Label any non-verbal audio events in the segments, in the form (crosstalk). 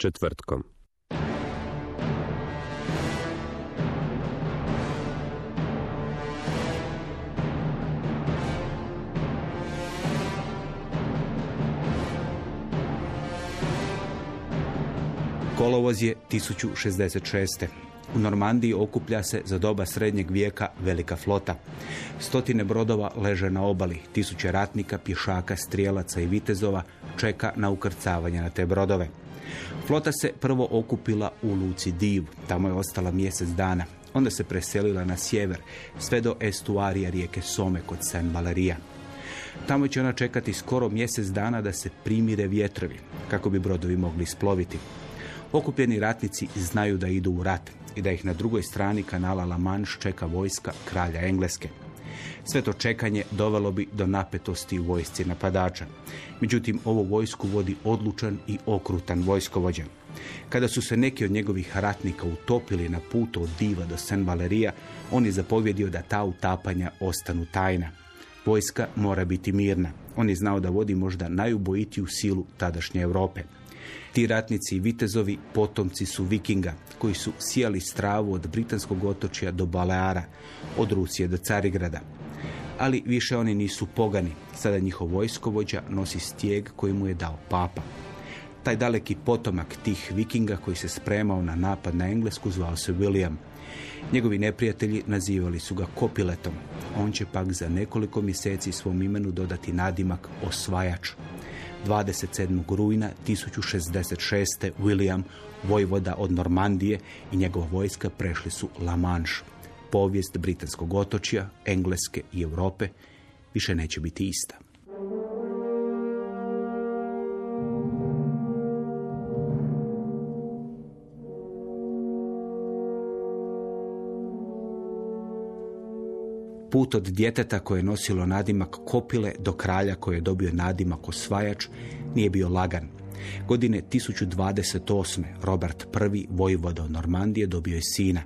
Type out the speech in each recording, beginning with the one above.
Četvrtkom. Kolovoz je 1066. U Normandiji okuplja se za doba srednjeg vijeka velika flota. Stotine brodova leže na obali, tisuće ratnika, pješaka, strijelaca i vitezova čeka na ukrcavanje na te brodove. Flota se prvo okupila u luci Div, tamo je ostala mjesec dana. Onda se preselila na sjever, sve do estuarija rijeke Some kod Saint Valeria. Tamo će ona čekati skoro mjesec dana da se primire vjetrovi, kako bi brodovi mogli isploviti. Okupljeni ratnici znaju da idu u rat i da ih na drugoj strani kanala La Manche čeka vojska kralja Engleske. Sve to čekanje dovelo bi do napetosti u vojsci napadača. Međutim, ovu vojsku vodi odlučan i okrutan vojskovođa. Kada su se neki od njegovih ratnika utopili na putu od Diva do Saint Valeria, on je zapovjedio da ta utapanja ostanu tajna. Vojska mora biti mirna. On je znao da vodi možda najubojitiju silu tadašnje Europe. Ti ratnici i vitezovi potomci su vikinga, koji su sijali stravu od britanskog otočja do Baleara, od Rusije do Carigrada. Ali više oni nisu pogani. Sada njihov vojskovođa nosi stijeg koji mu je dao papa. Taj daleki potomak tih vikinga koji se spremao na napad na Englesku zvao se William. Njegovi neprijatelji nazivali su ga Kopiletom. On će pak za nekoliko mjeseci svom imenu dodati nadimak osvajač. 27. rujna 1066. William, vojvoda od Normandije i njegova vojska prešli su La Manche. Povijest britanskog otočja, Engleske i Europe više neće biti ista. Put od djeteta koje je nosilo nadimak Kopile do kralja koji je dobio nadimak Osvajač nije bio lagan. Godine 1028. Robert I, vojvoda od Normandije, dobio je sina.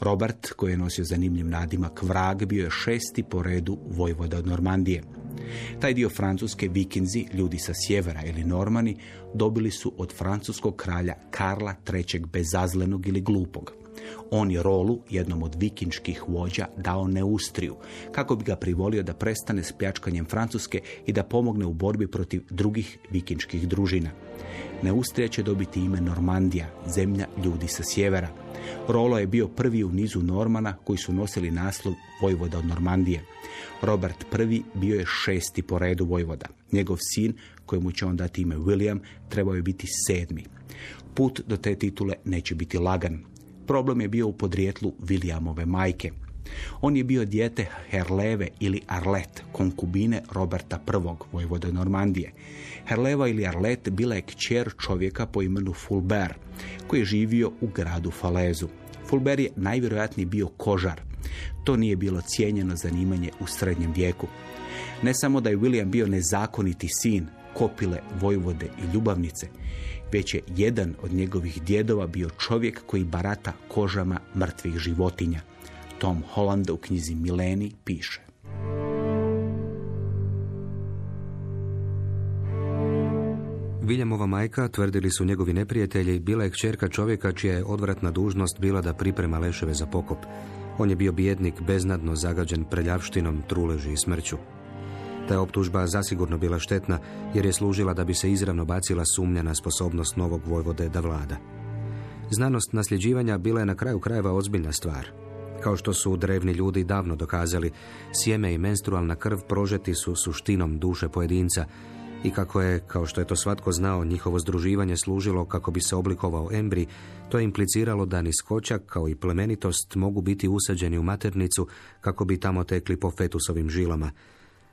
Robert, koji je nosio zanimljiv nadimak Vrag, bio je šesti po redu vojvoda od Normandije. Taj dio francuske vikinzi, ljudi sa sjevera ili normani, dobili su od francuskog kralja Karla III. bezazlenog ili glupog. On je Rolu, jednom od vikinških vođa, dao Neustriju, kako bi ga privolio da prestane s pljačkanjem Francuske i da pomogne u borbi protiv drugih vikinških družina. Neustrija će dobiti ime Normandija, zemlja ljudi sa sjevera. Rolo je bio prvi u nizu Normana koji su nosili naslov vojvoda od Normandije. Robert I bio je šesti po redu vojvoda. Njegov sin, kojemu će on dati ime William, trebao je biti sedmi. Put do te titule neće biti lagan. Problem je bio u podrijetlu Williamove majke. On je bio dijete Herleve ili Arlet, konkubine Roberta I, vojvode Normandije. Herleva ili Arlet bila je kćer čovjeka po imenu Fulbert, koji je živio u gradu Falezu. Fulbert je najvjerojatnije bio kožar. To nije bilo cijenjeno zanimanje u srednjem vijeku. Ne samo da je William bio nezakoniti sin, kopile, vojvode i ljubavnice, već je jedan od njegovih djedova bio čovjek koji barata kožama mrtvih životinja. Tom Holland u knjizi Mileni piše. Viljamova majka, tvrdili su njegovi neprijatelji, bila je kćerka čovjeka čija je odvratna dužnost bila da priprema leševe za pokop. On je bio bijednik, beznadno zagađen preljavštinom, truleži i smrću. Ta optužba zasigurno bila štetna jer je služila da bi se izravno bacila sumnja na sposobnost novog vojvode da vlada. Znanost nasljeđivanja bila je na kraju krajeva ozbiljna stvar. Kao što su drevni ljudi davno dokazali, sjeme i menstrualna krv prožeti su suštinom duše pojedinca i kako je, kao što je to svatko znao, njihovo združivanje služilo kako bi se oblikovao embri, to je impliciralo da niskoćak kao i plemenitost mogu biti usađeni u maternicu kako bi tamo tekli po fetusovim žilama.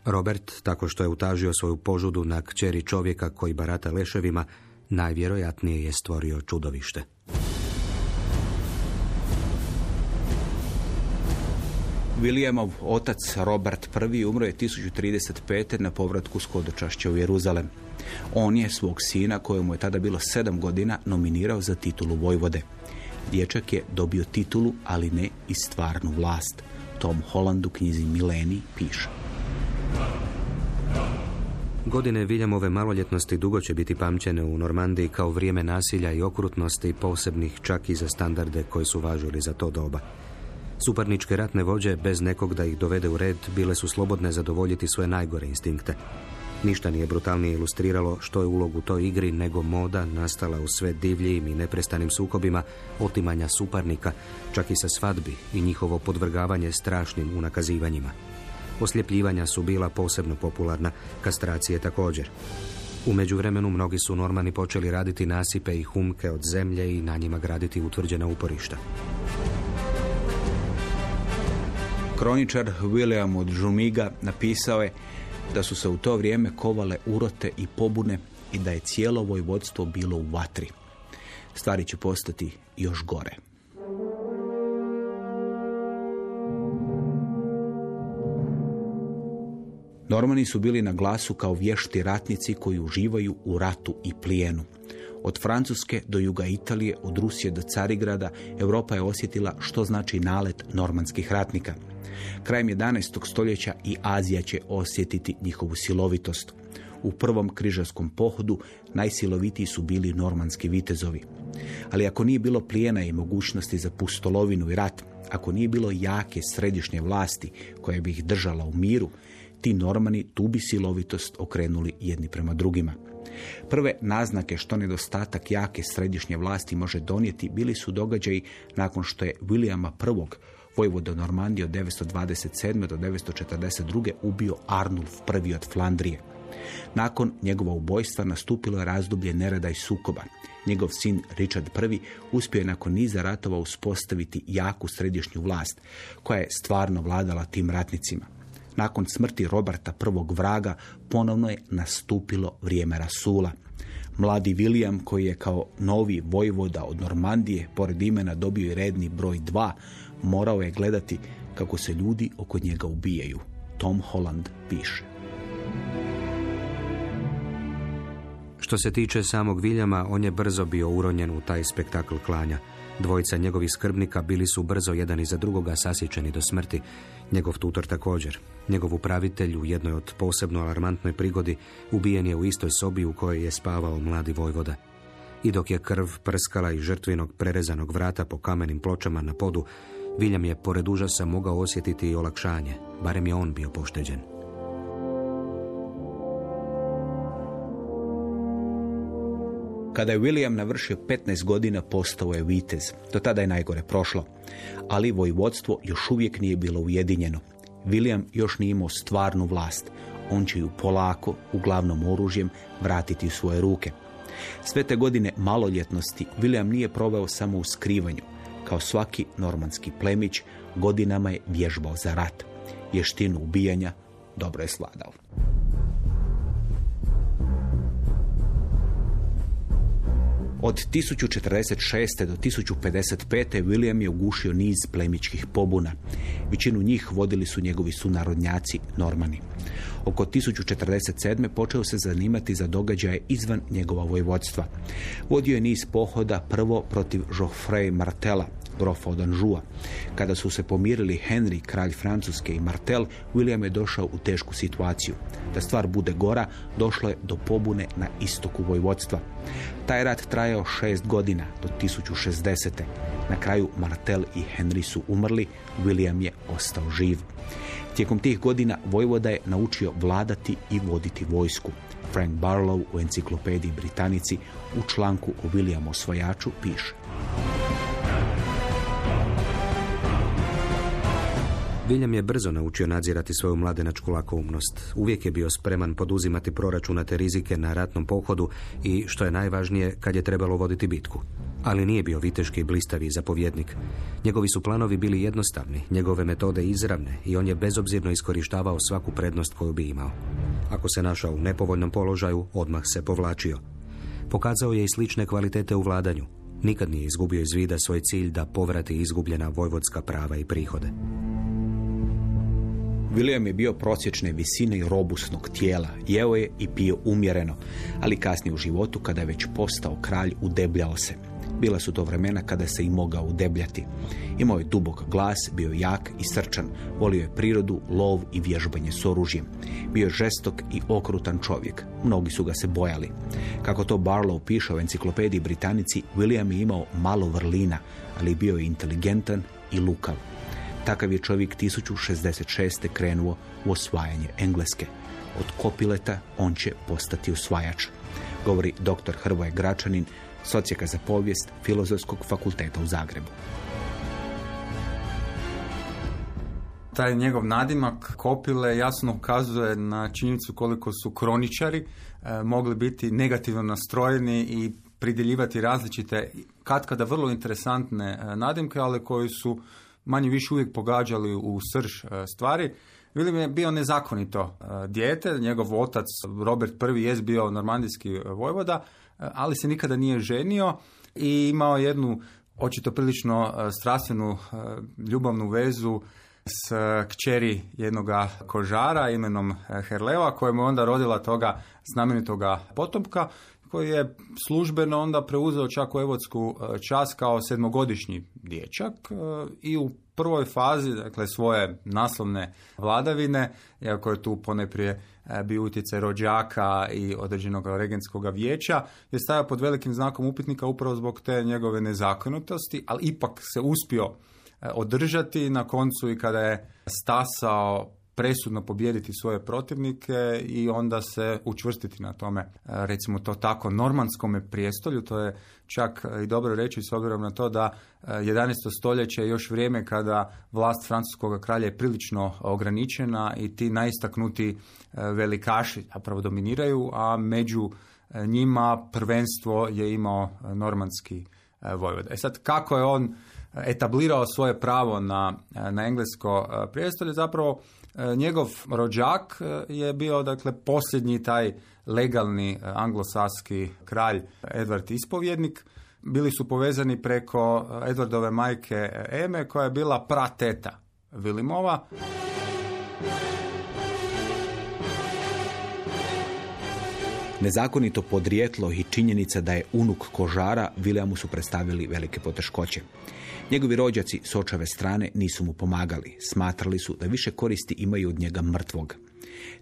Robert, tako što je utažio svoju požudu na kćeri čovjeka koji barata leševima, najvjerojatnije je stvorio čudovište. Williamov otac Robert I umro je 1035. na povratku s hodočašća u Jeruzalem. On je svog sina, kojemu je tada bilo sedam godina, nominirao za titulu Vojvode. Dječak je dobio titulu, ali ne i stvarnu vlast. Tom Holland u knjizi Mileni piše. Godine Viljamove maloljetnosti dugo će biti pamćene u Normandiji kao vrijeme nasilja i okrutnosti posebnih čak i za standarde koji su važili za to doba. Suparničke ratne vođe, bez nekog da ih dovede u red, bile su slobodne zadovoljiti svoje najgore instinkte. Ništa nije brutalnije ilustriralo što je ulog u toj igri nego moda nastala u sve divljijim i neprestanim sukobima, otimanja suparnika, čak i sa svadbi i njihovo podvrgavanje strašnim unakazivanjima. Osljepljivanja su bila posebno popularna, kastracije također. U međuvremenu mnogi su normani počeli raditi nasipe i humke od zemlje i na njima graditi utvrđena uporišta. Kroničar William od Žumiga napisao je da su se u to vrijeme kovale urote i pobune i da je cijelo vojvodstvo bilo u vatri. Stvari će postati još gore. Normani su bili na glasu kao vješti ratnici koji uživaju u ratu i plijenu. Od Francuske do juga Italije, od Rusije do Carigrada, Europa je osjetila što znači nalet normanskih ratnika. Krajem 11. stoljeća i Azija će osjetiti njihovu silovitost. U prvom križarskom pohodu najsilovitiji su bili normanski vitezovi. Ali ako nije bilo plijena i mogućnosti za pustolovinu i rat, ako nije bilo jake središnje vlasti koja bi ih držala u miru, ti normani tu bi silovitost okrenuli jedni prema drugima. Prve naznake što nedostatak jake središnje vlasti može donijeti bili su događaji nakon što je Williama I vojvoda Normandije od 927. do 942. ubio Arnulf I od Flandrije. Nakon njegova ubojstva nastupilo je razdoblje nerada i sukoba. Njegov sin Richard I uspio je nakon niza ratova uspostaviti jaku središnju vlast, koja je stvarno vladala tim ratnicima. Nakon smrti Roberta I vraga ponovno je nastupilo vrijeme Rasula. Mladi William, koji je kao novi vojvoda od Normandije, pored imena dobio i redni broj 2, morao je gledati kako se ljudi oko njega ubijaju. Tom Holland piše. Što se tiče samog Viljama, on je brzo bio uronjen u taj spektakl klanja. Dvojica njegovih skrbnika bili su brzo jedan iza drugoga sasjećeni do smrti. Njegov tutor također. Njegov upravitelj u jednoj od posebno alarmantnoj prigodi ubijen je u istoj sobi u kojoj je spavao mladi vojvoda. I dok je krv prskala iz žrtvinog prerezanog vrata po kamenim pločama na podu, Viljam je pored užasa mogao osjetiti i olakšanje, barem je on bio pošteđen. Kada je William navršio 15 godina, postao je vitez. Do tada je najgore prošlo. Ali vojvodstvo još uvijek nije bilo ujedinjeno. William još nije imao stvarnu vlast. On će ju polako, uglavnom oružjem, vratiti u svoje ruke. Sve te godine maloljetnosti William nije proveo samo u skrivanju. Kao svaki normanski plemić, godinama je vježbao za rat. Vještinu ubijanja dobro je sladao. Od 1046. do 1055. William je ugušio niz plemičkih pobuna. Većinu njih vodili su njegovi sunarodnjaci Normani. Oko 1047. počeo se zanimati za događaje izvan njegova vojvodstva. Vodio je niz pohoda prvo protiv Geoffrey Martela, grofa od Anžua. Kada su se pomirili Henry, kralj Francuske i Martel, William je došao u tešku situaciju. Da stvar bude gora, došlo je do pobune na istoku vojvodstva. Taj rat trajao šest godina, do 1060. Na kraju Martel i Henry su umrli, William je ostao živ. Tijekom tih godina Vojvoda je naučio vladati i voditi vojsku. Frank Barlow u enciklopediji Britanici u članku o Williamu osvojaču piše. William je brzo naučio nadzirati svoju mladenačku lakoumnost. Uvijek je bio spreman poduzimati proračunate rizike na ratnom pohodu i, što je najvažnije, kad je trebalo voditi bitku. Ali nije bio viteški i blistavi zapovjednik. Njegovi su planovi bili jednostavni, njegove metode izravne i on je bezobzirno iskorištavao svaku prednost koju bi imao. Ako se našao u nepovoljnom položaju, odmah se povlačio. Pokazao je i slične kvalitete u vladanju. Nikad nije izgubio iz vida svoj cilj da povrati izgubljena vojvodska prava i prihode. William je bio prosječne visine i robusnog tijela, jeo je i pio umjereno, ali kasnije u životu, kada je već postao kralj, udebljao se. Bila su to vremena kada se i mogao udebljati. Imao je dubok glas, bio jak i srčan, volio je prirodu, lov i vježbanje s oružjem. Bio je žestok i okrutan čovjek. Mnogi su ga se bojali. Kako to Barlow piše u enciklopediji Britanici, William je imao malo vrlina, ali bio je inteligentan i lukav. Takav je čovjek 1066. krenuo u osvajanje Engleske. Od Kopileta on će postati osvajač. Govori dr. Hrvoje Gračanin, socijaka za povijest Filozofskog fakulteta u Zagrebu. Taj njegov nadimak Kopile jasno ukazuje na činjenicu koliko su kroničari e, mogli biti negativno nastrojeni i pridjeljivati različite, katkada vrlo interesantne e, nadimke, ali koji su manje više uvijek pogađali u srž e, stvari. William je bio nezakonito e, dijete, njegov otac Robert I je bio normandijski vojvoda, e, ali se nikada nije ženio i imao jednu očito prilično strastvenu ljubavnu vezu s kćeri jednoga kožara imenom Herleva koja mu je onda rodila toga znamenitoga potomka koji je službeno onda preuzeo čak evotsku e, čas kao sedmogodišnji dječak e, i u prvoj fazi dakle svoje naslovne vladavine, iako je tu poneprije e, bio utjecaj rođaka i određenog regentskog vijeća, je stajao pod velikim znakom upitnika upravo zbog te njegove nezakonitosti, ali ipak se uspio održati na koncu i kada je stasao presudno pobijediti svoje protivnike i onda se učvrstiti na tome, e, recimo to tako, normanskome prijestolju. To je čak i dobro reći s obzirom na to da 11. E, stoljeće je još vrijeme kada vlast francuskog kralja je prilično ograničena i ti najistaknuti e, velikaši zapravo dominiraju, a među njima prvenstvo je imao normanski vojvoda. E sad, kako je on etablirao svoje pravo na, na englesko prijestolje, zapravo E, njegov rođak e, je bio dakle posljednji taj legalni e, anglosaski kralj Edward Ispovjednik. Bili su povezani preko Edwardove majke Eme koja je bila prateta Vilimova. Nezakonito podrijetlo i činjenica da je unuk kožara Viljamu su predstavili velike poteškoće. Njegovi rođaci s očave strane nisu mu pomagali. Smatrali su da više koristi imaju od njega mrtvog.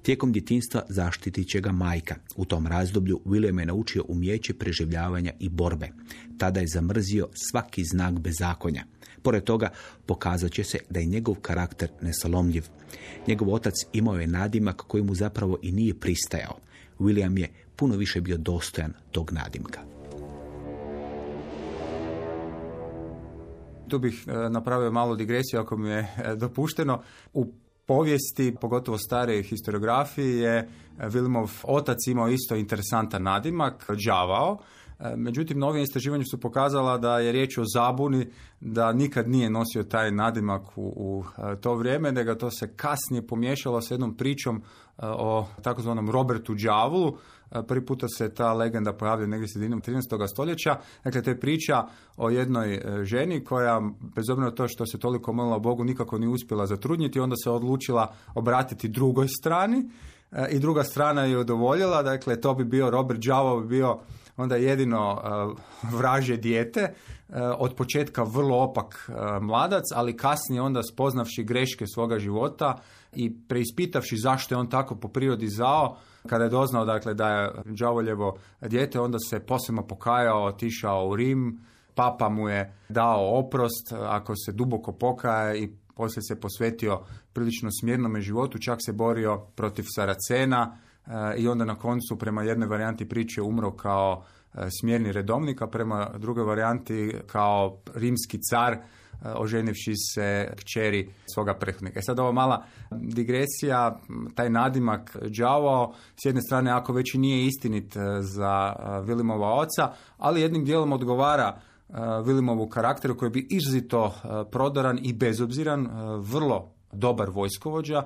Tijekom djetinstva zaštitit će ga majka. U tom razdoblju William je naučio umijeće preživljavanja i borbe. Tada je zamrzio svaki znak bezakonja. Pored toga, pokazat će se da je njegov karakter nesalomljiv. Njegov otac imao je nadimak koji mu zapravo i nije pristajao. William je puno više bio dostojan tog nadimka. Tu bih e, napravio malu digresiju ako mi je e, dopušteno. U povijesti, pogotovo stare historiografije, je Vilmov otac imao isto interesantan nadimak, Đavao. E, međutim, novije istraživanja su pokazala da je riječ o zabuni, da nikad nije nosio taj nadimak u, u to vrijeme, nego to se kasnije pomiješalo s jednom pričom o takozvanom Robertu Đavulu, Prvi puta se ta legenda pojavlja negdje sredinom 13. stoljeća. Dakle, to je priča o jednoj e, ženi koja, bez obzira to što se toliko molila Bogu, nikako nije uspjela zatrudniti, onda se odlučila obratiti drugoj strani i druga strana je udovoljila. Dakle, to bi bio Robert Đavo bi bio onda jedino vraže dijete, od početka vrlo opak mladac, ali kasnije onda spoznavši greške svoga života i preispitavši zašto je on tako po prirodi zao, kada je doznao dakle, da je Đavoljevo dijete, onda se posebno pokajao, otišao u Rim, papa mu je dao oprost ako se duboko pokaje i poslije se posvetio prilično smjernome životu, čak se borio protiv Saracena eh, i onda na koncu prema jednoj varijanti priče umro kao eh, smjerni redovnik, a prema drugoj varijanti kao rimski car oženivši se kćeri svoga prethodnika. E sad ova mala digresija, taj nadimak Đavo, s jedne strane ako već i nije istinit za Vilimova oca, ali jednim dijelom odgovara Vilimovu karakteru koji bi izrazito prodoran i bezobziran, vrlo dobar vojskovođa.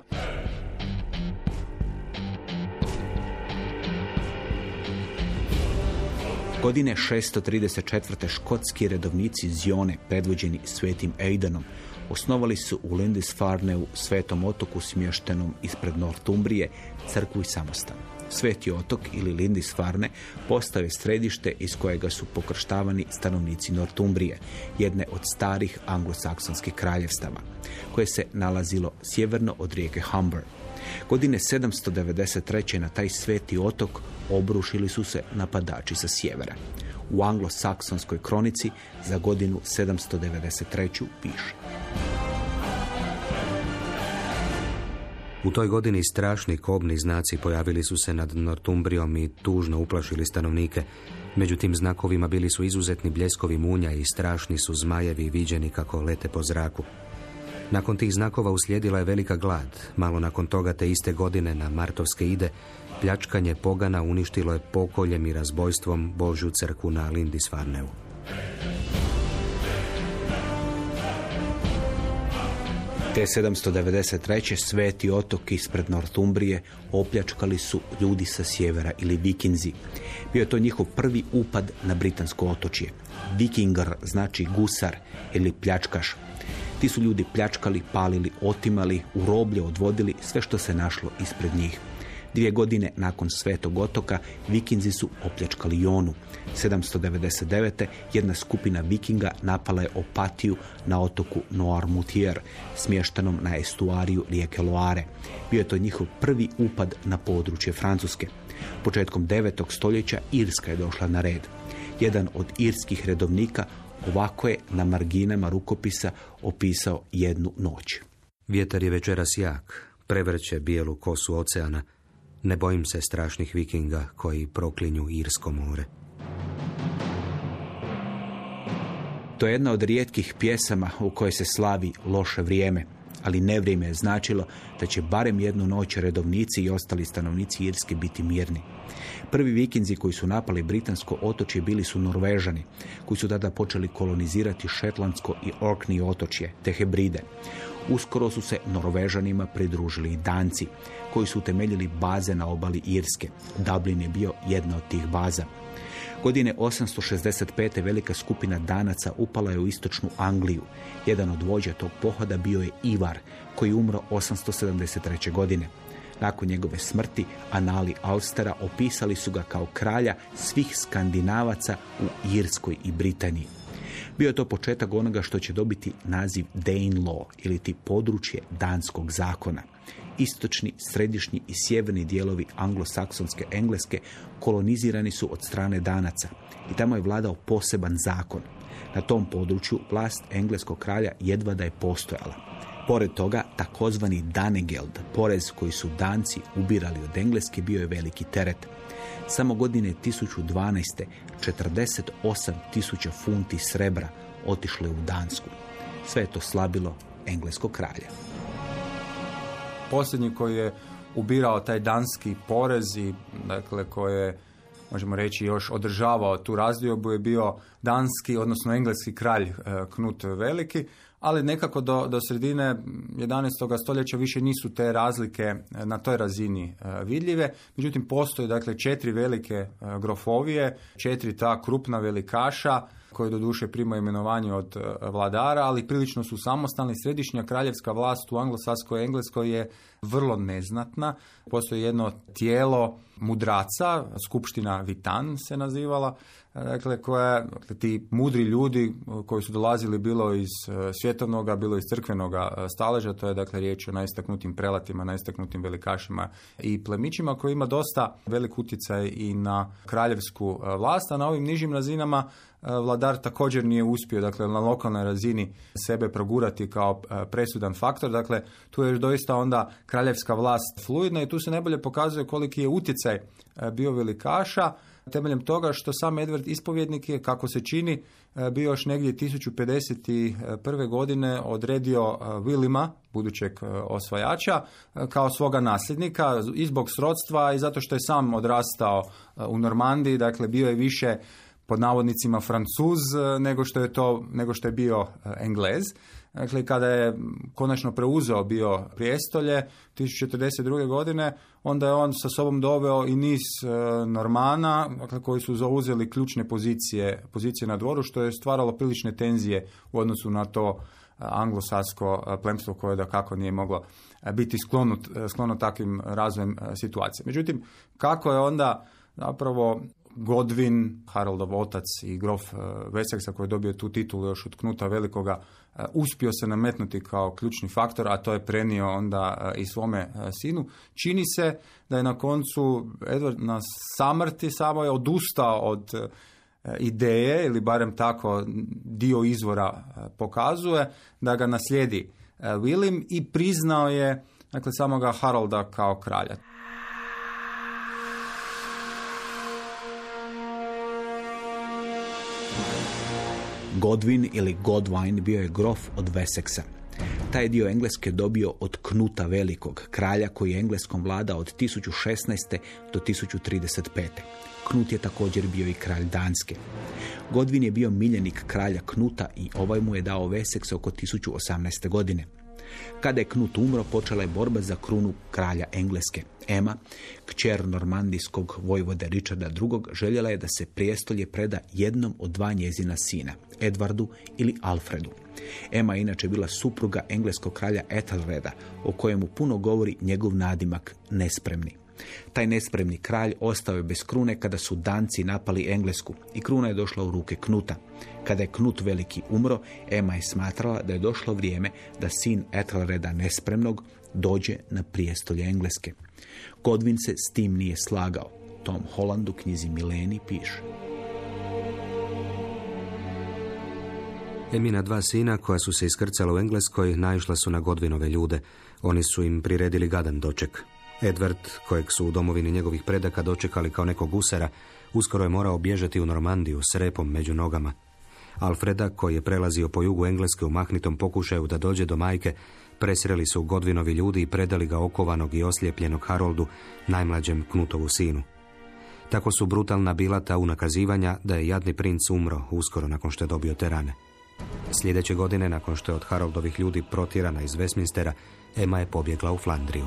Godine 634. škotski redovnici Zione, predvođeni svetim Eidanom, osnovali su u Lindisfarneu, svetom otoku smještenom ispred Nortumbrije, crkvu i samostan. Sveti otok ili Lindisfarne postao je središte iz kojega su pokrštavani stanovnici Nortumbrije, jedne od starih anglosaksonskih kraljevstava, koje se nalazilo sjeverno od rijeke Humber. Godine 793. na taj sveti otok obrušili su se napadači sa sjevera. U anglosaksonskoj kronici za godinu 793. piše. U toj godini strašni kobni znaci pojavili su se nad Nortumbrijom i tužno uplašili stanovnike. Među tim znakovima bili su izuzetni bljeskovi munja i strašni su zmajevi viđeni kako lete po zraku. Nakon tih znakova uslijedila je velika glad. Malo nakon toga te iste godine na Martovske ide pljačkanje pogana uništilo je pokoljem i razbojstvom Božju crku na Lindisfarneu. Te 793. sveti otok ispred Nortumbrije opljačkali su ljudi sa sjevera ili vikinzi. Bio je to njihov prvi upad na britansko otočje. Vikingar znači gusar ili pljačkaš. Ti su ljudi pljačkali, palili, otimali, u roblje odvodili sve što se našlo ispred njih. Dvije godine nakon Svetog otoka vikinzi su opljačkali Jonu. 799. jedna skupina vikinga napala je opatiju na otoku Noirmoutier, smještenom na estuariju rijeke Loare. Bio je to njihov prvi upad na područje Francuske. Početkom 9. stoljeća Irska je došla na red. Jedan od irskih redovnika ovako je na marginama rukopisa opisao jednu noć. Vjetar je večeras jak, prevrće bijelu kosu oceana, ne bojim se strašnih vikinga koji proklinju Irsko more. To je jedna od rijetkih pjesama u kojoj se slavi loše vrijeme, ali nevrijeme je značilo da će barem jednu noć redovnici i ostali stanovnici Irske biti mirni. Prvi vikinzi koji su napali britansko otočje bili su Norvežani, koji su tada počeli kolonizirati Šetlandsko i Orkney otočje, te Hebride. Uskoro su se Norvežanima pridružili i Danci, koji su utemeljili baze na obali Irske. Dublin je bio jedna od tih baza. Godine 865. velika skupina Danaca upala je u istočnu Angliju. Jedan od vođa tog pohoda bio je Ivar, koji umro 873. godine. Nakon njegove smrti, anali Austera opisali su ga kao kralja svih skandinavaca u Irskoj i Britaniji. Bio je to početak onoga što će dobiti naziv Dane Law ili ti područje danskog zakona. Istočni, središnji i sjeverni dijelovi anglosaksonske Engleske kolonizirani su od strane Danaca i tamo je vladao poseban zakon. Na tom području vlast engleskog kralja jedva da je postojala. Pored toga, takozvani Danegeld, porez koji su danci ubirali od Engleske, bio je veliki teret. Samo godine 1012. 48 tisuća funti srebra otišlo je u Dansku. Sve je to slabilo engleskog kralja. Posljednji koji je ubirao taj danski porez i dakle koji je možemo reći još održavao tu razdiobu je bio danski, odnosno engleski kralj eh, Knut Veliki, ali nekako do, do sredine 11. stoljeća više nisu te razlike eh, na toj razini eh, vidljive. Međutim, postoje dakle četiri velike grofovije, četiri ta krupna velikaša koji doduše prima imenovanje od vladara, ali prilično su samostalni. Središnja kraljevska vlast u anglosaskoj Engleskoj je vrlo neznatna. Postoji jedno tijelo mudraca, skupština Vitan se nazivala, dakle, koja, dakle, ti mudri ljudi koji su dolazili bilo iz e, svjetovnoga, bilo iz crkvenoga e, staleža, to je dakle riječ o najistaknutim prelatima, najistaknutim velikašima i plemićima koji ima dosta velik utjecaj i na kraljevsku e, vlast, a na ovim nižim razinama vladar također nije uspio dakle na lokalnoj razini sebe progurati kao e, presudan faktor. Dakle, tu je doista onda kraljevska vlast fluidna i tu se najbolje pokazuje koliki je utjecaj e, bio velikaša temeljem toga što sam Edward ispovjednik je, kako se čini, e, bio još negdje 1051. godine odredio Willima, budućeg osvajača, kao svoga nasljednika i zbog srodstva i zato što je sam odrastao u Normandiji, dakle bio je više pod navodnicima Francuz e, nego što je to nego što je bio e, Englez. Dakle, kada je konačno preuzeo bio prijestolje 1042. godine, onda je on sa sobom doveo i niz e, Normana dakle, koji su zauzeli ključne pozicije, pozicije na dvoru, što je stvaralo prilične tenzije u odnosu na to anglosasko plemstvo koje da kako nije moglo biti sklono, sklono takvim razvojem situacije. Međutim, kako je onda zapravo Godwin, Haroldov otac i grof Veseksa koji je dobio tu titulu još od Knuta Velikoga, e, uspio se nametnuti kao ključni faktor, a to je prenio onda e, i svome e, sinu. Čini se da je na koncu Edward na samrti samo je odustao od ideje, ili barem tako dio izvora pokazuje, da ga naslijedi William i priznao je dakle, samoga Harolda kao kralja. Godwin ili Godwine bio je grof od Wessexa. Taj dio Engleske dobio od Knuta Velikog, kralja koji je Engleskom vladao od 1016. do 1035. Knut je također bio i kralj Danske. Godwin je bio miljenik kralja Knuta i ovaj mu je dao Wessex oko 1018. godine. Kada je Knut umro, počela je borba za krunu kralja Engleske. Ema, kćer normandijskog vojvode Richarda II. željela je da se prijestolje preda jednom od dva njezina sina, Edvardu ili Alfredu. Ema je inače bila supruga engleskog kralja Ethelreda, o kojemu puno govori njegov nadimak nespremni. Taj nespremni kralj ostao je bez krune kada su Danci napali Englesku i kruna je došla u ruke Knuta. Kada je Knut veliki umro, Ema je smatrala da je došlo vrijeme da sin Ethelreda nespremnog dođe na prijestolje Engleske. Godwin se s tim nije slagao. Tom Hollandu knjizi Mileni piše. Emina dva sina koja su se iskrcala u Engleskoj naišla su na Godvinove ljude. Oni su im priredili gadan doček. Edward, kojeg su u domovini njegovih predaka dočekali kao nekog usera, uskoro je morao bježati u Normandiju s repom među nogama. Alfreda, koji je prelazio po jugu Engleske u mahnitom pokušaju da dođe do majke, presreli su Godvinovi ljudi i predali ga okovanog i oslijepljenog Haroldu, najmlađem Knutovu sinu. Tako su brutalna bila ta unakazivanja da je jadni princ umro uskoro nakon što je dobio te rane. Sljedeće godine, nakon što je od Haroldovih ljudi protjerana iz Westminstera, Emma je pobjegla u Flandriju.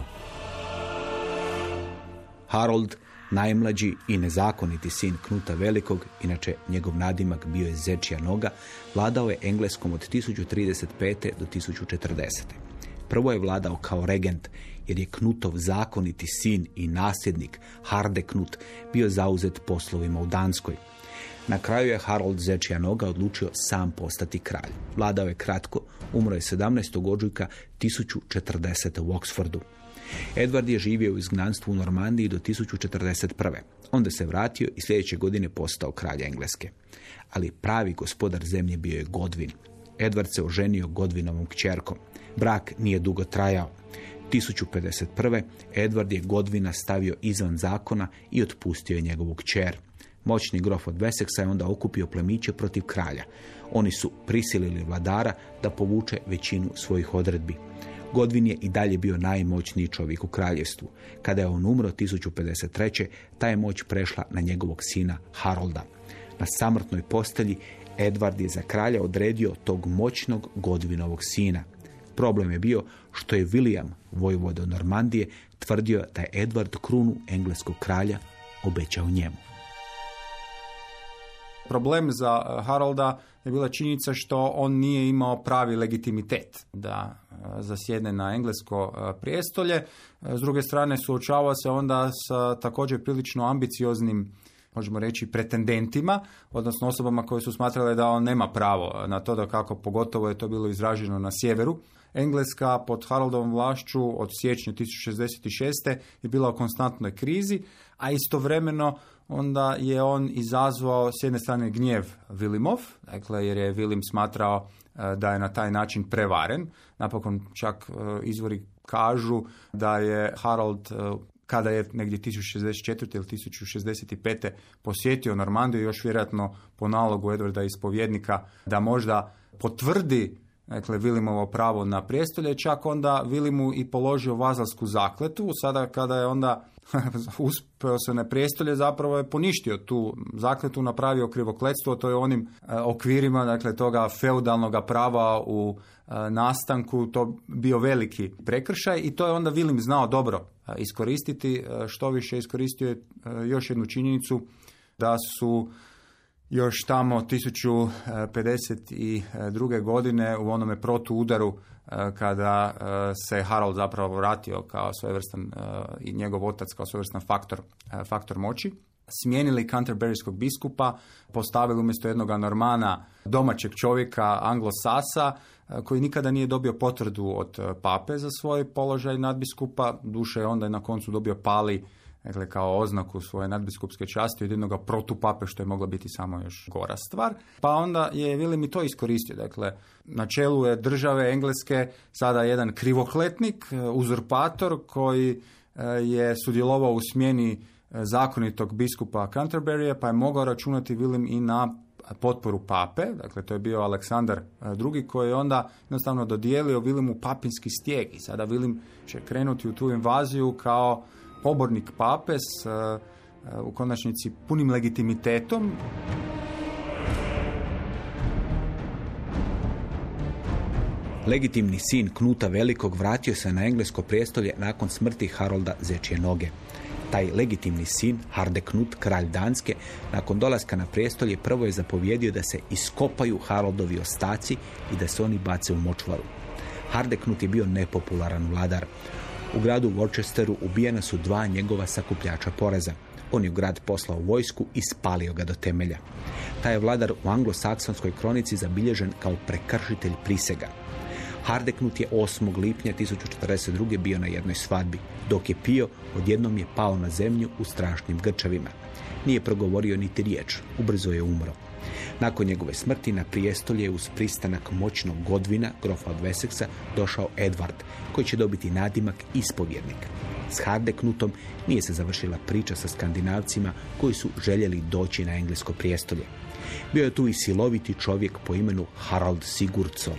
Harold, najmlađi i nezakoniti sin Knuta Velikog, inače njegov nadimak bio je Zečija noga, vladao je Engleskom od 1035. do 1040. Prvo je vladao kao regent, jer je Knutov zakoniti sin i nasljednik, Harde Knut, bio zauzet poslovima u Danskoj. Na kraju je Harold Zečija noga odlučio sam postati kralj. Vladao je kratko, umro je 17. ožujka 1040. u Oxfordu. Edward je živio u izgnanstvu u Normandiji do 1041. Onda se vratio i sljedeće godine postao kralj Engleske. Ali pravi gospodar zemlje bio je Godwin. Edward se oženio Godwinovom kćerkom. Brak nije dugo trajao. 1051. Edward je Godvina stavio izvan zakona i otpustio je njegovu kćer. Moćni grof od Veseksa je onda okupio plemiće protiv kralja. Oni su prisilili vladara da povuče većinu svojih odredbi. Godvin je i dalje bio najmoćniji čovjek u kraljevstvu. Kada je on umro 1053. ta je moć prešla na njegovog sina Harolda. Na samrtnoj postelji Edvard je za kralja odredio tog moćnog Godvinovog sina. Problem je bio što je William, vojvoda Normandije, tvrdio da je Edward krunu engleskog kralja obećao njemu. Problem za Harolda je bila činjenica što on nije imao pravi legitimitet da eh, zasjedne na englesko eh, prijestolje. S druge strane suočava se onda sa također prilično ambicioznim možemo reći pretendentima, odnosno osobama koje su smatrale da on nema pravo na to da kako pogotovo je to bilo izraženo na sjeveru Engleska pod Haraldovom vlašću od siječnja 1066. je bila u konstantnoj krizi, a istovremeno onda je on izazvao s jedne strane gnjev Vilimov, dakle jer je Vilim smatrao e, da je na taj način prevaren. Napokon čak e, izvori kažu da je Harald e, kada je negdje 1064. ili 1065. posjetio Normandiju, još vjerojatno po nalogu Edvarda ispovjednika, da možda potvrdi dakle, Vilimovo pravo na prijestolje, čak onda Vilimu i položio vazalsku zakletu, sada kada je onda (laughs) uspeo se na prijestolje, zapravo je poništio tu zakletu, napravio krivokletstvo, to je onim e, okvirima, dakle, toga feudalnog prava u e, nastanku, to bio veliki prekršaj i to je onda Vilim znao dobro e, iskoristiti, što više iskoristio je još jednu činjenicu da su još tamo 1052. godine u onome protuudaru e, kada e, se Harald zapravo vratio kao svojevrstan e, i njegov otac kao svojevrstan faktor, faktor moći. Smijenili Canterburyskog biskupa, postavili umjesto jednog normana domaćeg čovjeka, anglosasa, koji nikada nije dobio potvrdu od pape za svoj položaj nadbiskupa. Duše je onda na koncu dobio pali dakle, kao oznaku svoje nadbiskupske časti od jednog protupape što je mogla biti samo još gora stvar. Pa onda je Vilim i to iskoristio. Dakle, na čelu je države Engleske sada jedan krivokletnik, e, uzurpator koji e, je sudjelovao u smjeni e, zakonitog biskupa Canterbury, pa je mogao računati Vilim i na potporu pape, dakle to je bio Aleksandar II koji je onda jednostavno dodijelio Vilimu papinski stijeg i sada Vilim će krenuti u tu invaziju kao pobornik pape s e, u konačnici punim legitimitetom. Legitimni sin Knuta Velikog vratio se na englesko prijestolje nakon smrti Harolda Zečje noge. Taj legitimni sin, Harde Knut, kralj Danske, nakon dolaska na prijestolje prvo je zapovjedio da se iskopaju Haroldovi ostaci i da se oni bace u močvaru. Harde Knut je bio nepopularan vladar. U gradu Worcesteru ubijena su dva njegova sakupljača poreza. On je u grad poslao vojsku i spalio ga do temelja. Taj je vladar u anglosaksonskoj kronici zabilježen kao prekršitelj prisega. Hardeknut je 8. lipnja 1042. bio na jednoj svadbi. Dok je pio, odjednom je pao na zemlju u strašnim grčavima. Nije progovorio niti riječ, ubrzo je umro. Nakon njegove smrti na prijestolje uz pristanak moćnog Godvina, grofa od Veseksa, došao Edward, koji će dobiti nadimak ispovjednik. S Hardeknutom nije se završila priča sa skandinavcima koji su željeli doći na englesko prijestolje. Bio je tu i siloviti čovjek po imenu Harald Sigurdsson.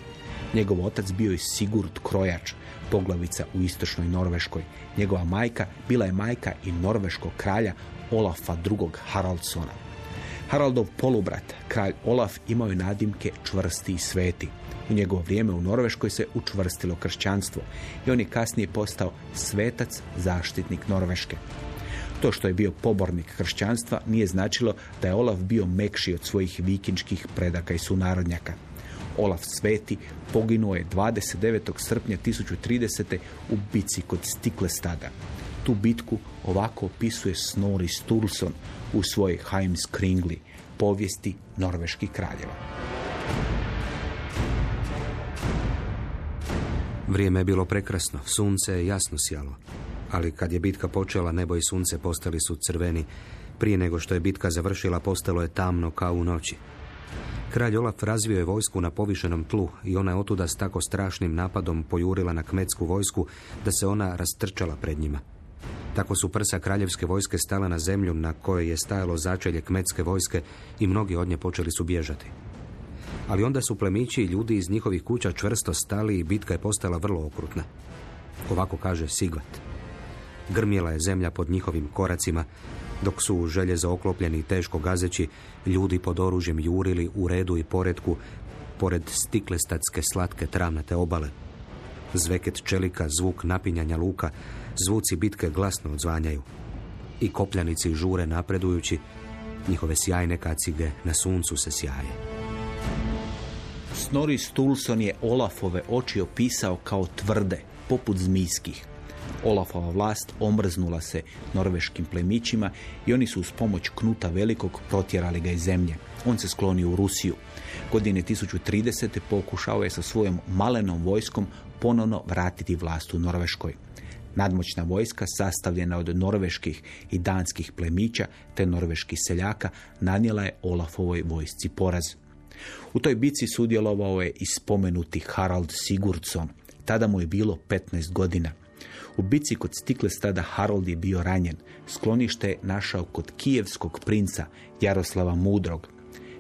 Njegov otac bio je Sigurd Krojač, poglavica u istočnoj Norveškoj. Njegova majka bila je majka i norveškog kralja Olafa II. Haraldsona. Haraldov polubrat, kralj Olaf, imao je nadimke čvrsti i sveti. U njegovo vrijeme u Norveškoj se učvrstilo kršćanstvo i on je kasnije postao svetac, zaštitnik Norveške. To što je bio pobornik kršćanstva nije značilo da je Olaf bio mekši od svojih vikinčkih predaka i sunarodnjaka. Olaf Sveti poginuo je 29. srpnja 1030. u bici kod Stiklestada. Tu bitku ovako opisuje Snorri Sturluson u svojoj Heims Kringli, povijesti norveških kraljeva. Vrijeme je bilo prekrasno, sunce je jasno sjalo. Ali kad je bitka počela, nebo i sunce postali su crveni. Prije nego što je bitka završila, postalo je tamno kao u noći. Kralj Olaf razvio je vojsku na povišenom tlu i ona je otuda s tako strašnim napadom pojurila na kmetsku vojsku da se ona rastrčala pred njima. Tako su prsa kraljevske vojske stala na zemlju na kojoj je stajalo začelje kmetske vojske i mnogi od nje počeli su bježati. Ali onda su plemići i ljudi iz njihovih kuća čvrsto stali i bitka je postala vrlo okrutna. Ovako kaže Sigvat. Grmjela je zemlja pod njihovim koracima, dok su željezo oklopljeni i teško gazeći, ljudi pod oružjem jurili u redu i poredku, pored stiklestatske slatke travnate obale. Zveket čelika, zvuk napinjanja luka, Zvuci bitke glasno odzvanjaju. I kopljanici žure napredujući, njihove sjajne kacige na suncu se sjaje. Snorri Stulson je Olafove oči opisao kao tvrde, poput zmijskih. Olafova vlast omrznula se norveškim plemićima i oni su uz pomoć Knuta Velikog protjerali ga iz zemlje. On se sklonio u Rusiju. Godine 1030. pokušao je sa svojom malenom vojskom ponovno vratiti vlast u Norveškoj. Nadmoćna vojska, sastavljena od norveških i danskih plemića te norveških seljaka, nanijela je Olafovoj vojsci poraz. U toj bici sudjelovao je i spomenuti Harald Sigurdsson. Tada mu je bilo 15 godina. U bici kod Stiklestada Harold je bio ranjen. Sklonište je našao kod kijevskog princa Jaroslava Mudrog.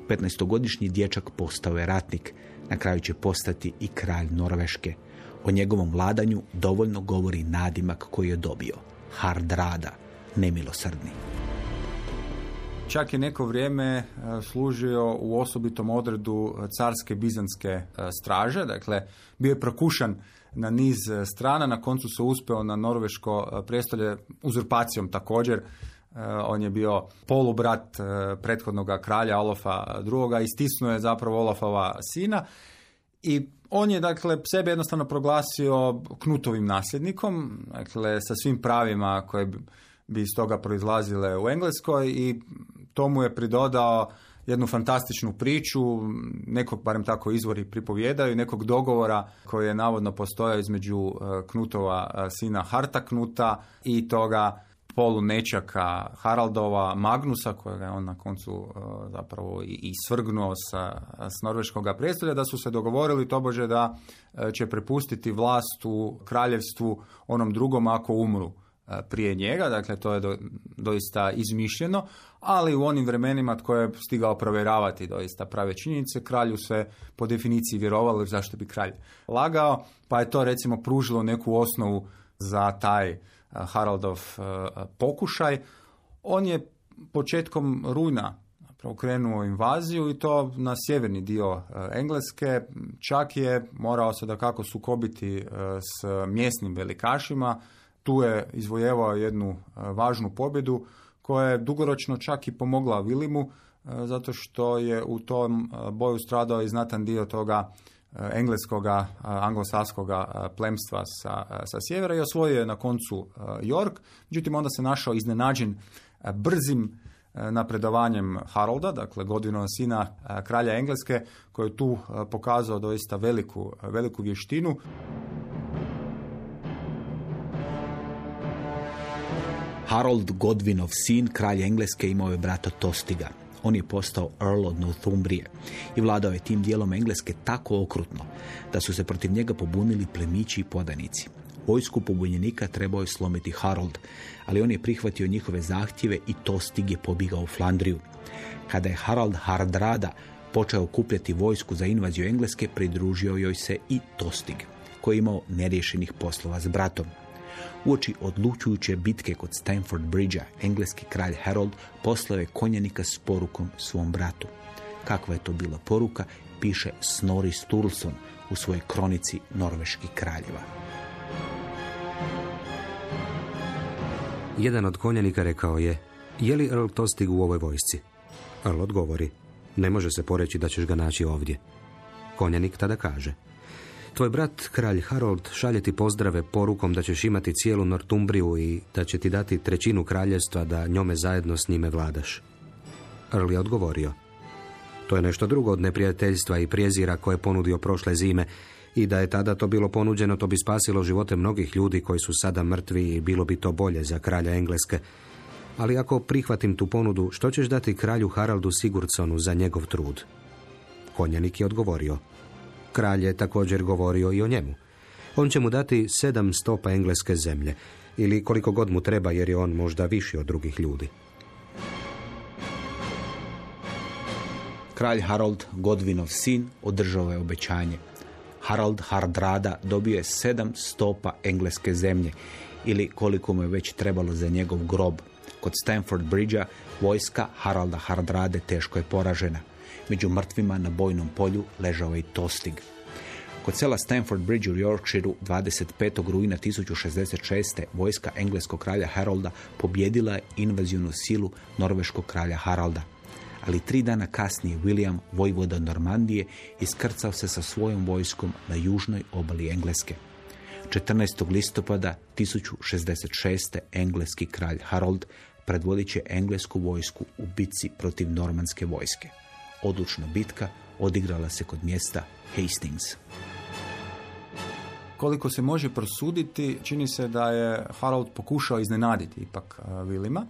15-godišnji dječak postao je ratnik. Na kraju će postati i kralj Norveške. O njegovom vladanju dovoljno govori nadimak koji je dobio. Hardrada, nemilosrdni. Čak je neko vrijeme e, služio u osobitom odredu carske bizanske e, straže, dakle bio je prokušan na niz e, strana, na koncu se uspeo na norveško prestolje uzurpacijom također. On je bio polubrat prethodnog kralja Olofa II. Istisnuo je zapravo Olafova sina i on je dakle sebe jednostavno proglasio Knutovim nasljednikom, dakle sa svim pravima koje bi iz toga proizlazile u Engleskoj i tomu je pridodao jednu fantastičnu priču, nekog, barem tako izvori pripovjedaju, nekog dogovora koji je navodno postojao između e, Knutova e, sina Harta Knuta i toga polu nečaka Haraldova Magnusa, kojega je on na koncu e, zapravo i svrgnuo sa, s norveškog predstavlja, da su se dogovorili tobože da će prepustiti vlast u kraljevstvu onom drugom ako umru prije njega, dakle to je do, doista izmišljeno, ali u onim vremenima tko je stigao provjeravati doista prave činjenice, kralju se po definiciji vjerovalo zašto bi kralj lagao, pa je to recimo pružilo neku osnovu za taj Haraldov pokušaj. On je početkom rujna okrenuo invaziju i to na sjeverni dio Engleske. Čak je morao se da kako sukobiti s mjesnim velikašima. Tu je izvojevao jednu važnu pobjedu koja je dugoročno čak i pomogla Vilimu e, zato što je u tom e, boju stradao i znatan dio toga e, engleskoga, anglosaskoga plemstva sa, sa sjevera i osvojio je na koncu York. Međutim, onda se našao iznenađen brzim napredovanjem Harolda, dakle Godvinog sina kralja Engleske, koji je tu pokazao doista veliku, veliku vještinu. Harold Godwinov sin, kralj Engleske, imao je brata Tostiga. On je postao Earl od Northumbrije i vladao je tim dijelom Engleske tako okrutno da su se protiv njega pobunili plemići i podanici. Vojsku pobunjenika trebao je slomiti Harold, ali on je prihvatio njihove zahtjeve i Tostig je pobigao u Flandriju. Kada je Harald Hardrada počeo kupljati vojsku za invaziju Engleske, pridružio joj se i Tostig, koji je imao neriješenih poslova s bratom. Uoči odlučujuće bitke kod Stamford Bridgea, engleski kralj Harold poslao je konjenika s porukom svom bratu. Kakva je to bila poruka, piše Snorri Sturluson u svojoj kronici norveških kraljeva. Jedan od konjenika rekao je, je li Earl Tostig u ovoj vojsci? Earl odgovori, ne može se poreći da ćeš ga naći ovdje. Konjanik tada kaže, Tvoj brat, kralj Harold, šalje ti pozdrave porukom da ćeš imati cijelu Nortumbriju i da će ti dati trećinu kraljevstva da njome zajedno s njime vladaš. Earl je odgovorio. To je nešto drugo od neprijateljstva i prijezira koje je ponudio prošle zime i da je tada to bilo ponuđeno, to bi spasilo živote mnogih ljudi koji su sada mrtvi i bilo bi to bolje za kralja Engleske. Ali ako prihvatim tu ponudu, što ćeš dati kralju Haraldu Sigurdsonu za njegov trud? Konjanik je odgovorio. Kralj je također govorio i o njemu. On će mu dati sedam stopa engleske zemlje, ili koliko god mu treba jer je on možda viši od drugih ljudi. Kralj Harold, Godvinov sin, održao je obećanje. Harald Hardrada dobio je sedam stopa engleske zemlje, ili koliko mu je već trebalo za njegov grob. Kod Stanford Bridgea vojska Haralda Hardrade teško je poražena. Među mrtvima na bojnom polju ležao je i Tostig. Kod sela Stanford Bridge u Yorkshireu 25. rujna 1066. vojska engleskog kralja Harolda pobjedila je invazijnu silu norveškog kralja Haralda. Ali tri dana kasnije William, vojvoda Normandije, iskrcao se sa svojom vojskom na južnoj obali Engleske. 14. listopada 1066. engleski kralj Harold predvodit će englesku vojsku u bitci protiv normanske vojske. Odlučna bitka odigrala se kod mjesta Hastings. Koliko se može prosuditi, čini se da je Harold pokušao iznenaditi ipak Vilima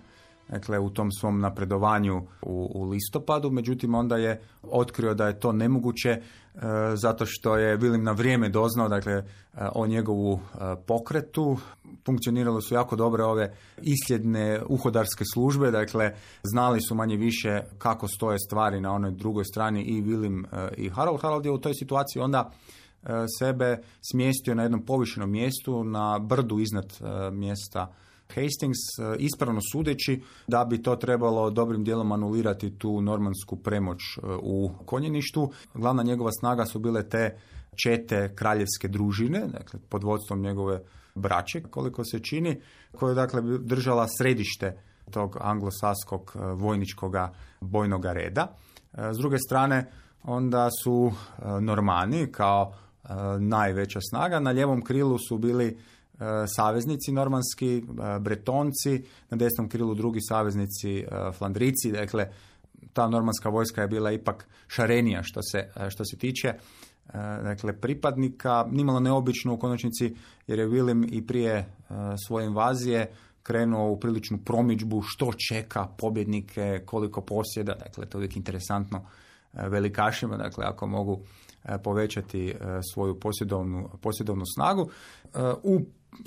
dakle u tom svom napredovanju u, u listopadu, međutim onda je otkrio da je to nemoguće e, zato što je Vilim na vrijeme doznao dakle e, o njegovu e, pokretu. Funkcionirale su jako dobre ove isljedne uhodarske službe, dakle znali su manje više kako stoje stvari na onoj drugoj strani i Vilim i Harold. Harold je u toj situaciji onda sebe smjestio na jednom povišenom mjestu na brdu iznad mjesta Hastings, e, ispravno sudeći da bi to trebalo dobrim dijelom anulirati tu normansku premoć e, u konjeništu. Glavna njegova snaga su bile te čete kraljevske družine, dakle pod vodstvom njegove braće, koliko se čini, koja je dakle držala središte tog anglosaskog e, vojničkog bojnog reda. S druge strane, onda su Normani kao najveća snaga. Na ljevom krilu su bili E, saveznici normanski, e, bretonci, na desnom krilu drugi saveznici e, flandrici, dakle ta normanska vojska je bila ipak šarenija što se, što se tiče dakle pripadnika, nimalo neobično u konačnici jer je William i prije svoje invazije krenuo u priličnu promičbu što čeka pobjednike, koliko posjeda, dakle to je uvijek interesantno velikašima, dakle ako mogu povećati svoju posjedovnu, posjedovnu snagu. U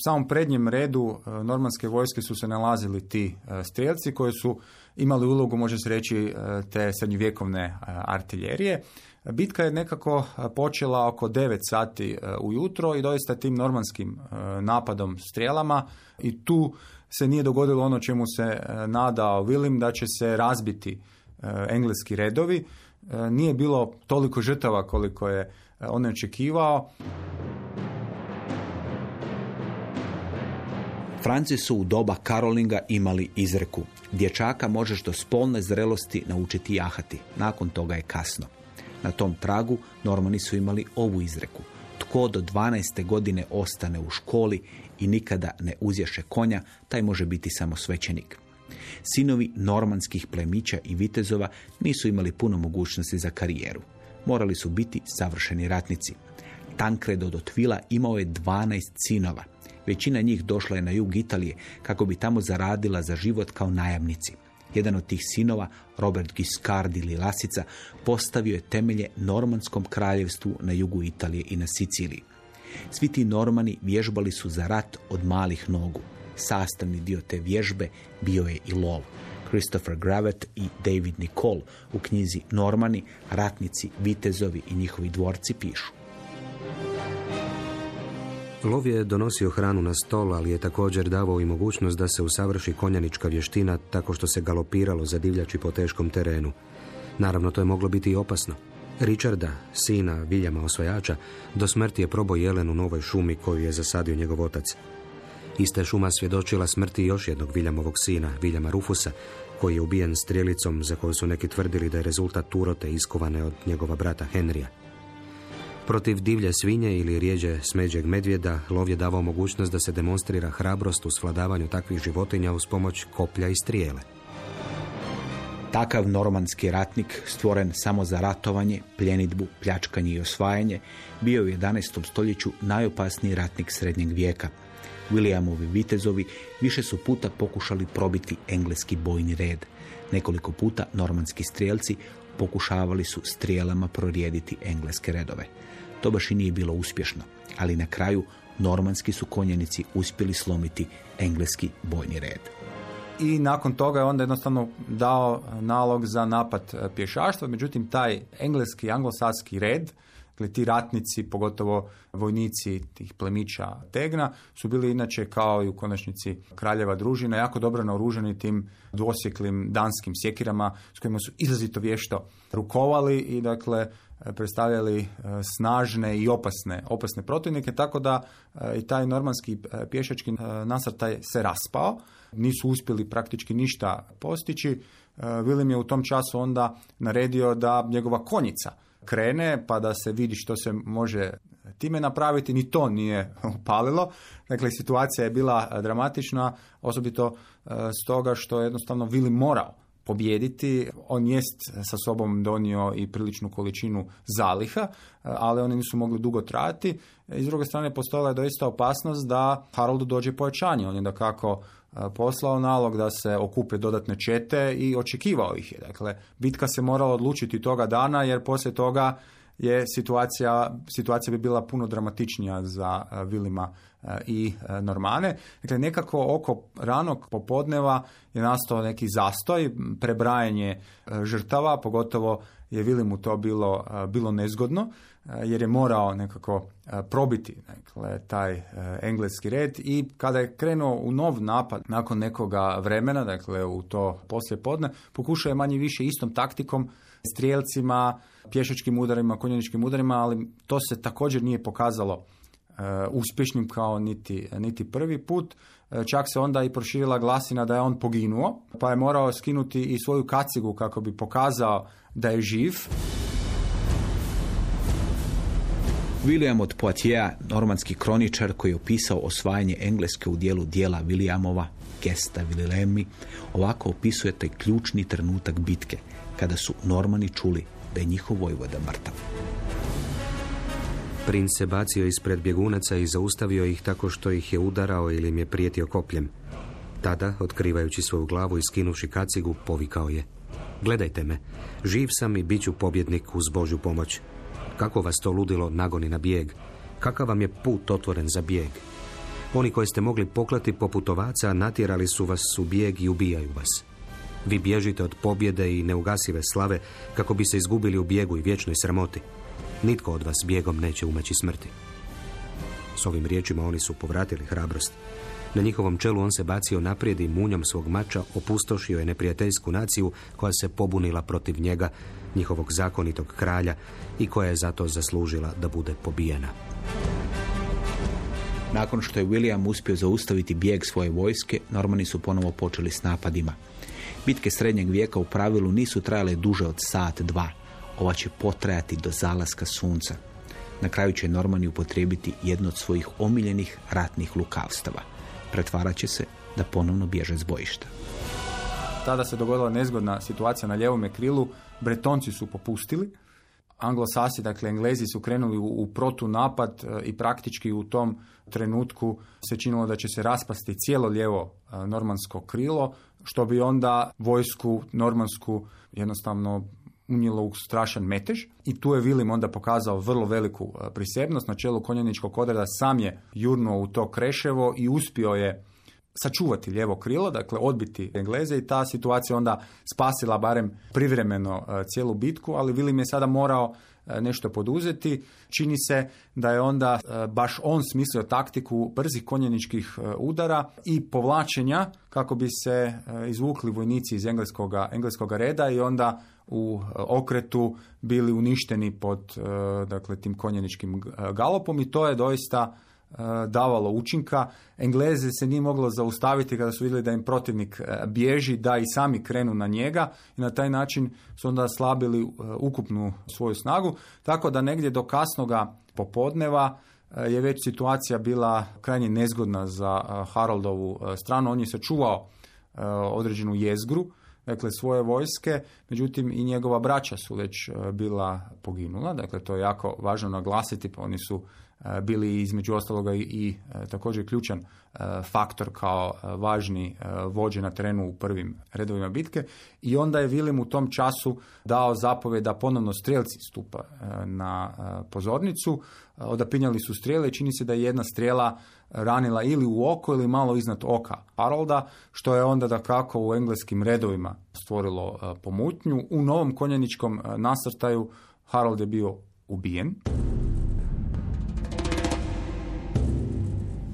samom prednjem redu e, normanske vojske su se nalazili ti e, strijelci koji su imali ulogu, može se reći, e, te srednjovjekovne artiljerije. Bitka je nekako počela oko 9 sati ujutro i doista tim normanskim napadom strijelama i tu se nije dogodilo ono čemu se nadao William da će se razbiti engleski redovi. Nije bilo toliko žrtava koliko je on očekivao. Franci su u doba Karolinga imali izreku. Dječaka možeš do spolne zrelosti naučiti jahati. Nakon toga je kasno. Na tom tragu Normani su imali ovu izreku. Tko do 12. godine ostane u školi i nikada ne uzješe konja, taj može biti samo svećenik. Sinovi normanskih plemića i vitezova nisu imali puno mogućnosti za karijeru. Morali su biti savršeni ratnici. Tankred od Otvila imao je 12 sinova. Većina njih došla je na jug Italije kako bi tamo zaradila za život kao najamnici. Jedan od tih sinova, Robert Giscard ili Lasica, postavio je temelje normanskom kraljevstvu na jugu Italije i na Siciliji. Svi ti normani vježbali su za rat od malih nogu. Sastavni dio te vježbe bio je i lov. Christopher Gravet i David Nicole u knjizi Normani, ratnici, vitezovi i njihovi dvorci pišu. Lov je donosio hranu na stol, ali je također davao i mogućnost da se usavrši konjanička vještina tako što se galopiralo za divljači po teškom terenu. Naravno, to je moglo biti i opasno. Richarda, sina Viljama osvajača, do smrti je probao jelen u novoj šumi koju je zasadio njegov otac. Ista šuma svjedočila smrti još jednog Viljamovog sina, Viljama Rufusa, koji je ubijen strijelicom za koju su neki tvrdili da je rezultat turote iskovane od njegova brata Henrija. Protiv divlje svinje ili rijeđe smeđeg medvjeda lov je davao mogućnost da se demonstrira hrabrost u svladavanju takvih životinja uz pomoć koplja i strijele. Takav normanski ratnik, stvoren samo za ratovanje, pljenitbu, pljačkanje i osvajanje, bio u 11. stoljeću najopasniji ratnik srednjeg vijeka. Williamovi vitezovi više su puta pokušali probiti engleski bojni red. Nekoliko puta normanski strijelci pokušavali su strijelama prorijediti engleske redove. To baš i nije bilo uspješno, ali na kraju normanski su konjenici uspjeli slomiti engleski bojni red. I nakon toga je onda jednostavno dao nalog za napad pješaštva, međutim taj engleski, anglosaski red, dakle ti ratnici, pogotovo vojnici tih plemića Tegna, su bili inače kao i u konačnici kraljeva družina, jako dobro naoruženi tim dvosjeklim danskim sjekirama s kojima su izrazito vješto rukovali i dakle predstavljali e, snažne i opasne, opasne protivnike, tako da e, i taj normanski e, pješački nasrtaj se raspao, nisu uspjeli praktički ništa postići. William je u tom času onda naredio da njegova konjica krene, pa da se vidi što se može time napraviti, ni to nije (laughs) upalilo. Dakle, situacija je bila dramatična, osobito stoga što je jednostavno William morao pobijediti. On jest sa sobom donio i priličnu količinu zaliha, ali oni nisu mogli dugo trajati. I s druge strane, postojala je doista opasnost da Haroldu dođe pojačanje. On je da kako poslao nalog da se okupe dodatne čete i očekivao ih je. Dakle, bitka se morala odlučiti toga dana jer poslije toga je situacija, situacija bi bila puno dramatičnija za Vilima i Normane. Dakle, nekako oko ranog popodneva je nastao neki zastoj, prebrajanje žrtava, pogotovo je Vilimu to bilo, bilo nezgodno, jer je morao nekako probiti dakle, taj engleski red i kada je krenuo u nov napad nakon nekoga vremena, dakle u to poslije podne, pokušao je manje više istom taktikom, strijelcima, pješačkim udarima, konjeničkim udarima, ali to se također nije pokazalo uspješnim kao niti, niti prvi put. Čak se onda i proširila glasina da je on poginuo, pa je morao skinuti i svoju kacigu kako bi pokazao da je živ. William od Poitiers, normanski kroničar koji je opisao osvajanje Engleske u dijelu dijela Williamova, Gesta Williami, ovako opisuje taj ključni trenutak bitke, kada su Normani čuli da je njihov vojvoda mrtav. Princ se bacio ispred bjegunaca i zaustavio ih tako što ih je udarao ili im je prijetio kopljem. Tada, otkrivajući svoju glavu i skinuši kacigu, povikao je. Gledajte me, živ sam i bit ću pobjednik uz Božju pomoć. Kako vas to ludilo nagoni na bijeg? Kakav vam je put otvoren za bijeg? Oni koje ste mogli poklati poput ovaca natjerali su vas u bijeg i ubijaju vas. Vi bježite od pobjede i neugasive slave kako bi se izgubili u bijegu i vječnoj sramoti. Nitko od vas bijegom neće umeći smrti. S ovim riječima oni su povratili hrabrost. Na njihovom čelu on se bacio naprijed i munjom svog mača opustošio je neprijateljsku naciju koja se pobunila protiv njega, njihovog zakonitog kralja i koja je zato zaslužila da bude pobijena. Nakon što je William uspio zaustaviti bijeg svoje vojske, Normani su ponovo počeli s napadima. Bitke srednjeg vijeka u pravilu nisu trajale duže od sat, dva. Ova će potrajati do zalaska sunca. Na kraju će Normani upotrijebiti jedno od svojih omiljenih ratnih lukavstava. Pretvarat će se da ponovno bježe s bojišta. Tada se dogodila nezgodna situacija na ljevome krilu. Bretonci su popustili. Anglosasi, dakle Englezi su krenuli u, u protunapad e, i praktički u tom trenutku se činilo da će se raspasti cijelo lijevo e, normansko krilo, što bi onda vojsku normansku jednostavno unijelo u strašan metež. I tu je Vilim onda pokazao vrlo veliku e, prisebnost. Na čelu konjeničkog odreda sam je jurnuo u to kreševo i uspio je sačuvati lijevo krilo, dakle odbiti Engleze i ta situacija onda spasila barem privremeno e, cijelu bitku, ali Vilim je sada morao e, nešto poduzeti. Čini se da je onda baš on smislio taktiku brzih konjeničkih udara i povlačenja kako bi se izvukli vojnici iz engleskoga, engleskoga reda i onda u e, okretu bili uništeni pod e, dakle, tim konjeničkim galopom i to je doista e, davalo učinka. Engleze se nije moglo zaustaviti kada su vidjeli da im protivnik bježi, da i sami krenu na njega i na taj način su onda slabili ukupnu svoju snagu. Tako da negdje do kasnoga popodneva je već situacija bila krajnje nezgodna za Haroldovu stranu. On je sačuvao određenu jezgru, dakle svoje vojske, međutim i njegova braća su već e, bila poginula, dakle to je jako važno naglasiti, pa oni su e, bili između ostaloga i, također ključan faktor kao važni vođe na terenu u prvim redovima bitke i onda je Vilim u tom času dao zapovjed da ponovno strelci stupa na pozornicu, odapinjali su strijele i čini se da je jedna strijela ranila ili u oko ili malo iznad oka Harolda, što je onda da kako u engleskim redovima stvorilo pomutnju. U novom konjaničkom nasrtaju Harold je bio ubijen.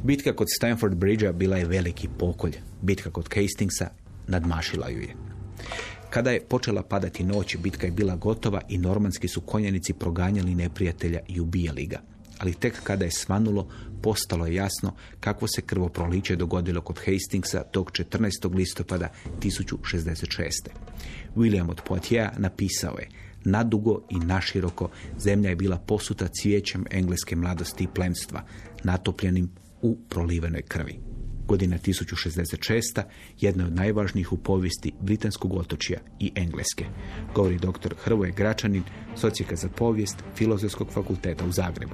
Bitka kod Stanford Bridgea bila je veliki pokolj. Bitka kod Hastingsa nadmašila ju je. Kada je počela padati noć, bitka je bila gotova i normanski su konjanici proganjali neprijatelja i ubijali ga ali tek kada je svanulo, postalo je jasno kakvo se krvoproliće dogodilo kod Hastingsa tog 14. listopada 1066. William od Poitiers napisao je Nadugo i naširoko zemlja je bila posuta cvijećem engleske mladosti i plemstva, natopljenim u prolivenoj krvi. Godina 1066. jedna od najvažnijih u povijesti britanskog otočja i Engleske. Govori dr. Hrvoje Gračanin, socijeka za povijest Filozofskog fakulteta u Zagrebu.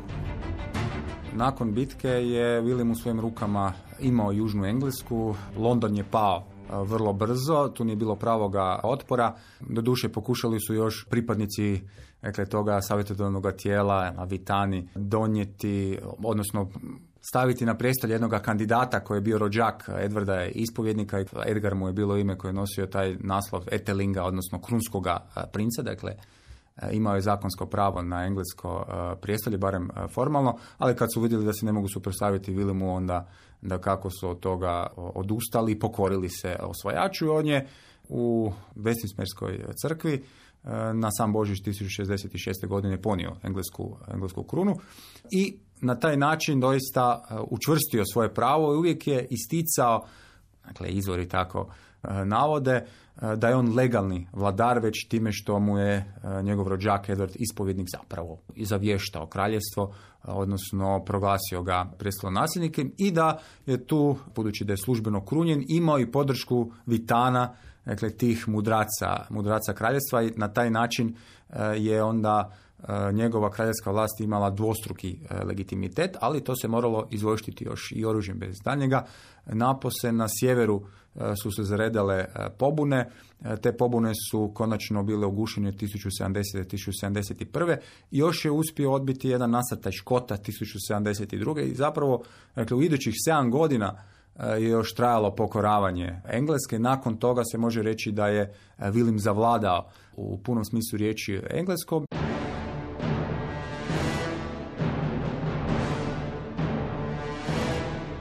Nakon bitke je William u svojim rukama imao Južnu Englesku, London je pao vrlo brzo, tu nije bilo pravoga otpora. Doduše pokušali su još pripadnici dakle, toga savjetodavnog tijela, Vitani, donijeti, odnosno staviti na prestolje jednog kandidata koji je bio rođak Edvarda ispovjednika. Edgar mu je bilo ime koje je nosio taj naslov Etelinga, odnosno krunskoga princa, dakle imao je zakonsko pravo na englesko prijestolje, barem formalno, ali kad su vidjeli da se ne mogu suprotstaviti Vilimu, onda da kako su od toga odustali i pokorili se osvajaču. On je u Westminsterskoj crkvi na sam Božić 1066. godine ponio englesku, englesku krunu i na taj način doista učvrstio svoje pravo i uvijek je isticao, dakle izvori tako navode, da je on legalni vladar već time što mu je njegov rođak Edward ispovjednik zapravo zavještao kraljevstvo, odnosno proglasio ga nasljednikem i da je tu, budući da je službeno krunjen, imao i podršku Vitana, dakle tih mudraca, mudraca kraljevstva i na taj način je onda njegova kraljevska vlast imala dvostruki legitimitet, ali to se moralo izvoštiti još i oružjem bez daljnjega. Napose na sjeveru su se zaredale pobune. Te pobune su konačno bile ugušene 1070. 1071. Još je uspio odbiti jedan nasataj Škota 1072. I zapravo dakle, u idućih 7 godina je još trajalo pokoravanje Engleske. Nakon toga se može reći da je Vilim zavladao u punom smislu riječi engleskom.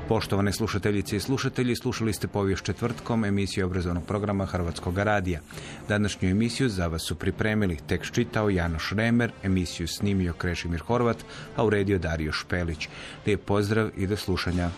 Poštovane slušateljice i slušatelji, slušali ste povijest četvrtkom emisiju obrazovnog programa Hrvatskog radija. Današnju emisiju za vas su pripremili tekst čitao Janoš Remer, emisiju snimio Krešimir Horvat, a uredio Dario Špelić. Lijep pozdrav i do slušanja.